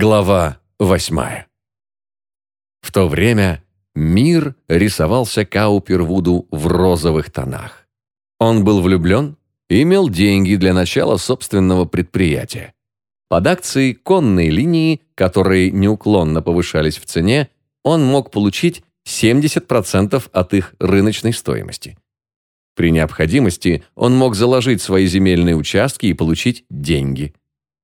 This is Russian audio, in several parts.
Глава восьмая. В то время мир рисовался Каупервуду в розовых тонах. Он был влюблен и имел деньги для начала собственного предприятия. Под акции конной линии, которые неуклонно повышались в цене, он мог получить 70% от их рыночной стоимости. При необходимости он мог заложить свои земельные участки и получить деньги –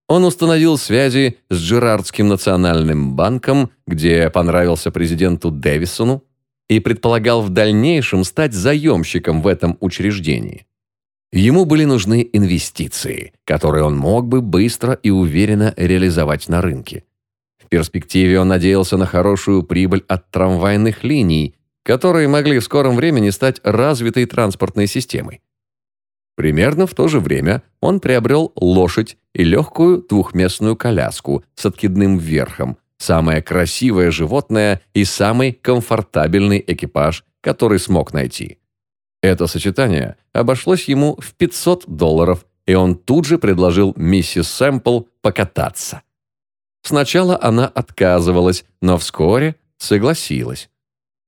он установил связи с Джерардским национальным банком, где понравился президенту Дэвисону, и предполагал в дальнейшем стать заемщиком в этом учреждении. Ему были нужны инвестиции, которые он мог бы быстро и уверенно реализовать на рынке. В перспективе он надеялся на хорошую прибыль от трамвайных линий, которые могли в скором времени стать развитой транспортной системой. Примерно в то же время он приобрел лошадь и легкую двухместную коляску с откидным верхом, самое красивое животное и самый комфортабельный экипаж, который смог найти. Это сочетание обошлось ему в 500 долларов, и он тут же предложил миссис Сэмпл покататься. Сначала она отказывалась, но вскоре согласилась.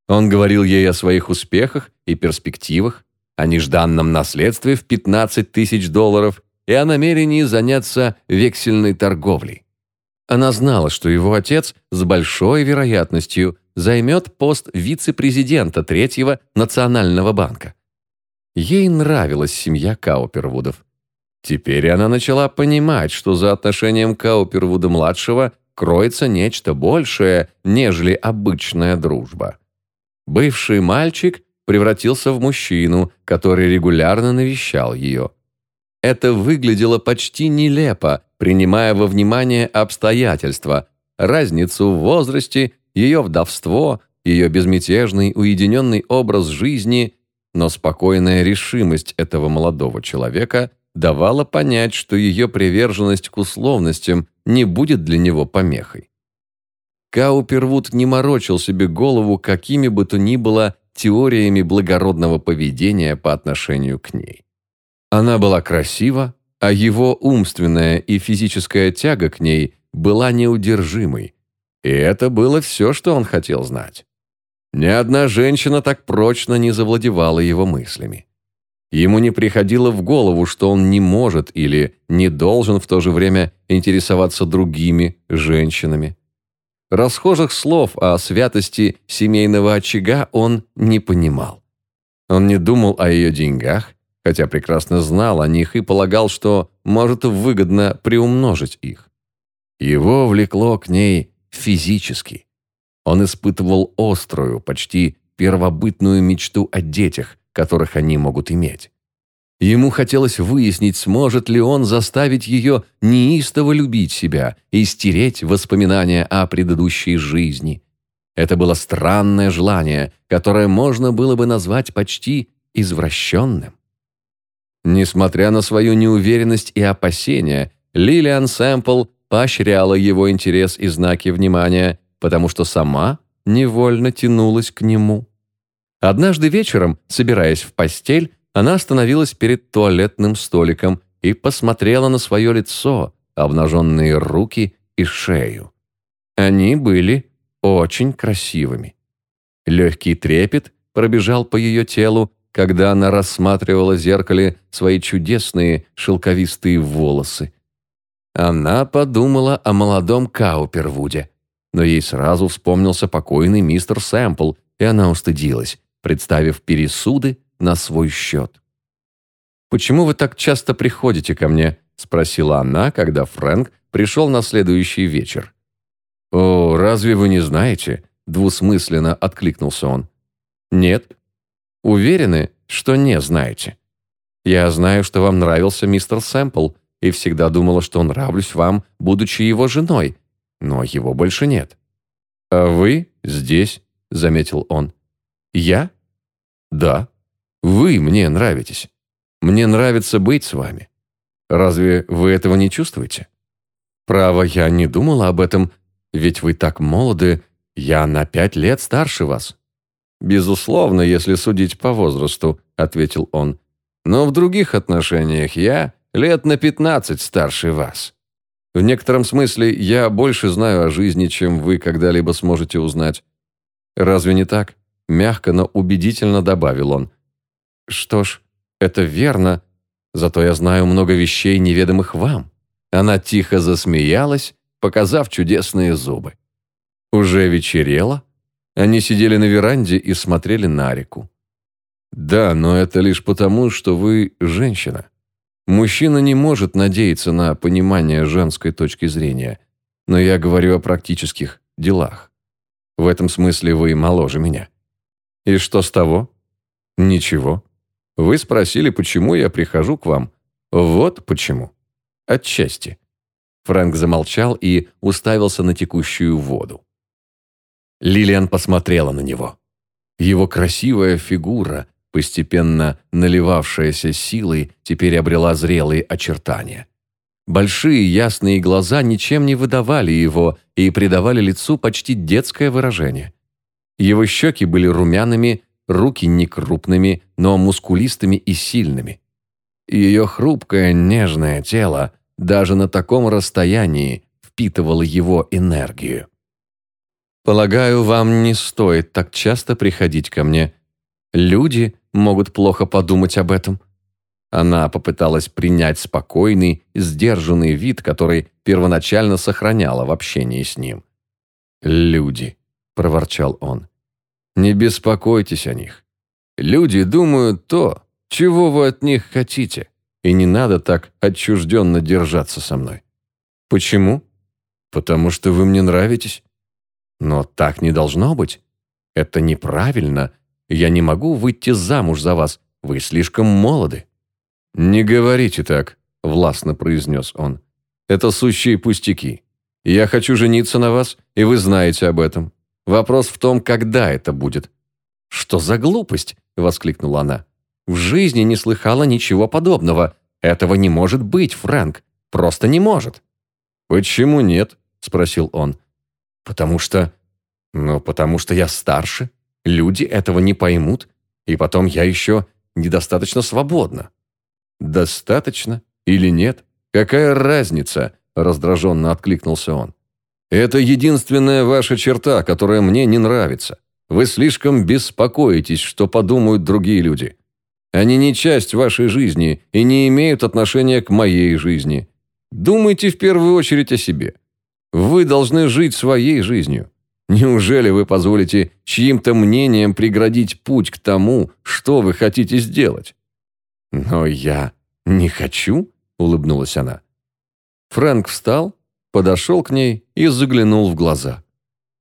Он говорил ей о своих успехах и перспективах, о нежданном наследстве в 15 тысяч долларов и о намерении заняться вексельной торговлей. Она знала, что его отец с большой вероятностью займет пост вице-президента Третьего национального банка. Ей нравилась семья Каупервудов. Теперь она начала понимать, что за отношением Каупервуда-младшего кроется нечто большее, нежели обычная дружба. Бывший мальчик превратился в мужчину, который регулярно навещал ее. Это выглядело почти нелепо, принимая во внимание обстоятельства, разницу в возрасте, ее вдовство, ее безмятежный, уединенный образ жизни, но спокойная решимость этого молодого человека давала понять, что ее приверженность к условностям не будет для него помехой. Каупервуд не морочил себе голову какими бы то ни было теориями благородного поведения по отношению к ней. Она была красива, а его умственная и физическая тяга к ней была неудержимой. И это было все, что он хотел знать. Ни одна женщина так прочно не завладевала его мыслями. Ему не приходило в голову, что он не может или не должен в то же время интересоваться другими женщинами. Расхожих слов о святости семейного очага он не понимал. Он не думал о ее деньгах, хотя прекрасно знал о них и полагал, что может выгодно приумножить их. Его влекло к ней физически. Он испытывал острую, почти первобытную мечту о детях, которых они могут иметь. Ему хотелось выяснить, сможет ли он заставить ее неистово любить себя и стереть воспоминания о предыдущей жизни. Это было странное желание, которое можно было бы назвать почти извращенным. Несмотря на свою неуверенность и опасения, Лилиан Сэмпл поощряла его интерес и знаки внимания, потому что сама невольно тянулась к нему. Однажды вечером, собираясь в постель, она остановилась перед туалетным столиком и посмотрела на свое лицо, обнаженные руки и шею. Они были очень красивыми. Легкий трепет пробежал по ее телу, когда она рассматривала в зеркале свои чудесные шелковистые волосы. Она подумала о молодом Каупервуде, но ей сразу вспомнился покойный мистер Сэмпл, и она устыдилась, представив пересуды, на свой счет. «Почему вы так часто приходите ко мне?» – спросила она, когда Фрэнк пришел на следующий вечер. «О, разве вы не знаете?» – двусмысленно откликнулся он. «Нет. Уверены, что не знаете. Я знаю, что вам нравился мистер Сэмпл, и всегда думала, что нравлюсь вам, будучи его женой, но его больше нет». «А вы здесь», – заметил он. «Я?» «Да». Вы мне нравитесь. Мне нравится быть с вами. Разве вы этого не чувствуете? Право, я не думала об этом, ведь вы так молоды, я на пять лет старше вас. Безусловно, если судить по возрасту, ответил он. Но в других отношениях я лет на пятнадцать старше вас. В некотором смысле я больше знаю о жизни, чем вы когда-либо сможете узнать. Разве не так? Мягко, но убедительно добавил он. Что ж, это верно, зато я знаю много вещей, неведомых вам. Она тихо засмеялась, показав чудесные зубы. Уже вечерело. Они сидели на веранде и смотрели на реку. Да, но это лишь потому, что вы женщина. Мужчина не может надеяться на понимание женской точки зрения, но я говорю о практических делах. В этом смысле вы моложе меня. И что с того? Ничего. Вы спросили, почему я прихожу к вам. Вот почему. Отчасти. Фрэнк замолчал и уставился на текущую воду. Лилиан посмотрела на него. Его красивая фигура, постепенно наливавшаяся силой, теперь обрела зрелые очертания. Большие ясные глаза ничем не выдавали его и придавали лицу почти детское выражение. Его щеки были румяными, руки не крупными, но мускулистыми и сильными. Ее хрупкое нежное тело даже на таком расстоянии впитывало его энергию. «Полагаю, вам не стоит так часто приходить ко мне. Люди могут плохо подумать об этом». Она попыталась принять спокойный, сдержанный вид, который первоначально сохраняла в общении с ним. «Люди», — проворчал он, — «не беспокойтесь о них. Люди думают то, чего вы от них хотите, и не надо так отчужденно держаться со мной». «Почему?» «Потому что вы мне нравитесь». «Но так не должно быть. Это неправильно я не могу выйти замуж за вас. Вы слишком молоды». «Не говорите так», – властно произнес он. «Это сущие пустяки. Я хочу жениться на вас, и вы знаете об этом. Вопрос в том, когда это будет». «Что за глупость?» – воскликнула она. «В жизни не слыхала ничего подобного. Этого не может быть, Фрэнк. Просто не может». «Почему нет?» – спросил он. «Потому что... Ну, потому что я старше, Люди этого не поймут, и потом я еще недостаточно свободна». «Достаточно или нет? Какая разница?» – раздраженно откликнулся он. «Это единственная ваша черта, которая мне не нравится. Вы слишком беспокоитесь, что подумают другие люди. Они не часть вашей жизни и не имеют отношения к моей жизни. Думайте в первую очередь о себе. Вы должны жить своей жизнью. Неужели вы позволите чьим-то мнением преградить путь к тому, что вы хотите сделать? Но я не хочу, улыбнулась она. Фрэнк встал, подошел к ней и заглянул в глаза.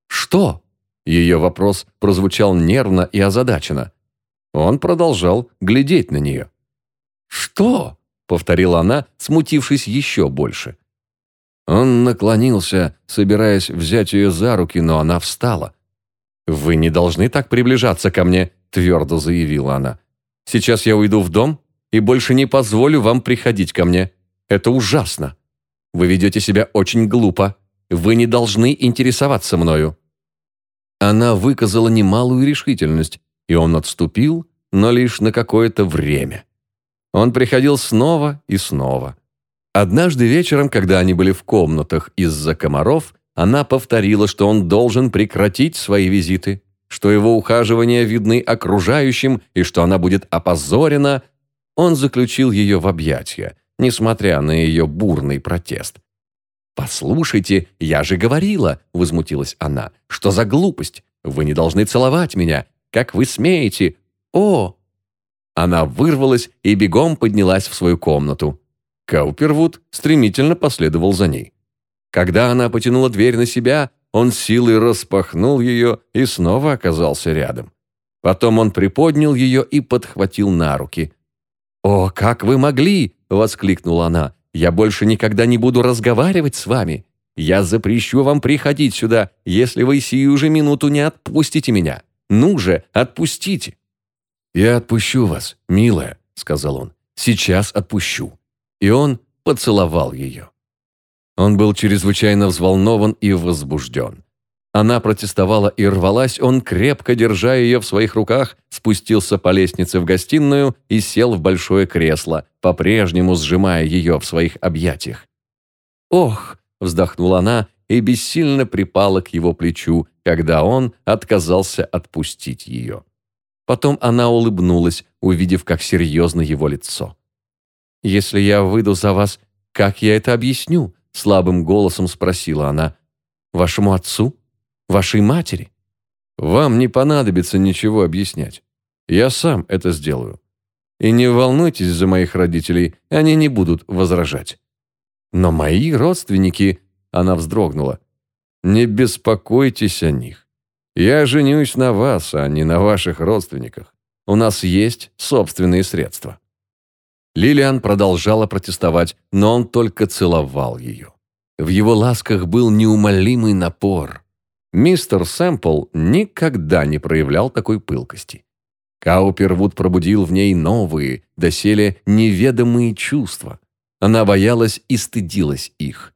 Что? Ее вопрос прозвучал нервно и озадаченно. Он продолжал глядеть на нее. «Что?» — повторила она, смутившись еще больше. Он наклонился, собираясь взять ее за руки, но она встала. «Вы не должны так приближаться ко мне», – твердо заявила она. «Сейчас я уйду в дом и больше не позволю вам приходить ко мне. Это ужасно. Вы ведете себя очень глупо. Вы не должны интересоваться мною». Она выказала немалую решительность, и он отступил, но лишь на какое-то время. Он приходил снова и снова. Однажды вечером, когда они были в комнатах из-за комаров, она повторила, что он должен прекратить свои визиты, что его ухаживания видны окружающим и что она будет опозорена. Он заключил ее в объятия, несмотря на ее бурный протест. «Послушайте, я же говорила», — возмутилась она, — «что за глупость? Вы не должны целовать меня. Как вы смеете? О!» Она вырвалась и бегом поднялась в свою комнату. Каупервуд стремительно последовал за ней. Когда она потянула дверь на себя, он силой распахнул ее и снова оказался рядом. Потом он приподнял ее и подхватил на руки. «О, как вы могли!» — воскликнула она. «Я больше никогда не буду разговаривать с вами. Я запрещу вам приходить сюда, если вы сию же минуту не отпустите меня. Ну же, отпустите!» «Я отпущу вас, милая», — сказал он. «Сейчас отпущу и он поцеловал ее. Он был чрезвычайно взволнован и возбужден. Она протестовала и рвалась, он, крепко держа ее в своих руках, спустился по лестнице в гостиную и сел в большое кресло, по-прежнему сжимая ее в своих объятиях. «Ох!» вздохнула она и бессильно припала к его плечу, когда он отказался отпустить ее. Потом она улыбнулась, увидев, как серьезно его лицо. «Если я выйду за вас, как я это объясню?» слабым голосом спросила она. «Вашему отцу? Вашей матери?» «Вам не понадобится ничего объяснять. Я сам это сделаю. И не волнуйтесь за моих родителей, они не будут возражать. Но мои родственники, она вздрогнула. Не беспокойтесь о них. Я женюсь на вас, а не на ваших родственниках. У нас есть собственные средства. Лилиан продолжала протестовать, но он только целовал ее. В его ласках был неумолимый напор. Мистер Сэмпл никогда не проявлял такой пылкости. Каупервуд пробудил в ней новые, доселе неведомые чувства. Она боялась и стыдилась их.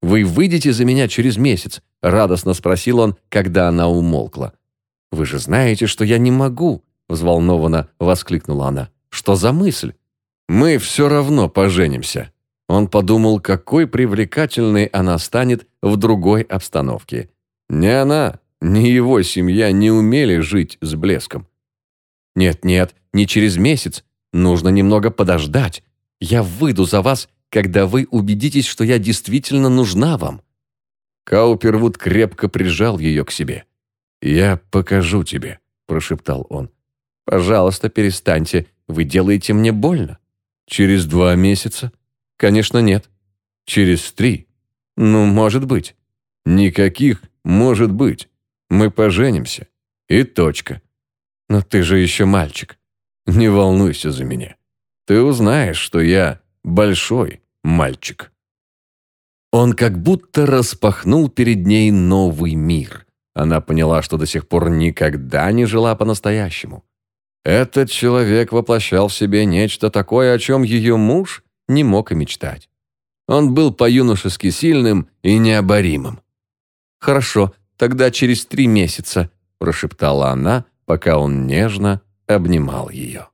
«Вы выйдете за меня через месяц?» – радостно спросил он, когда она умолкла. «Вы же знаете, что я не могу!» – взволнованно воскликнула она. «Что за мысль?» «Мы все равно поженимся». Он подумал, какой привлекательной она станет в другой обстановке. Ни она, ни его семья не умели жить с блеском. Нет-нет, не через месяц. Нужно немного подождать. Я выйду за вас, когда вы убедитесь, что я действительно нужна вам». Каупервуд крепко прижал ее к себе. «Я покажу тебе», – прошептал он. «Пожалуйста, перестаньте. Вы делаете мне больно». «Через два месяца?» «Конечно, нет». «Через три?» «Ну, может быть». «Никаких «может быть». Мы поженимся. И точка. Но ты же еще мальчик. Не волнуйся за меня. Ты узнаешь, что я большой мальчик. Он как будто распахнул перед ней новый мир. Она поняла, что до сих пор никогда не жила по-настоящему. Этот человек воплощал в себе нечто такое, о чем ее муж не мог и мечтать. Он был по-юношески сильным и необоримым. «Хорошо, тогда через три месяца», – прошептала она, пока он нежно обнимал ее.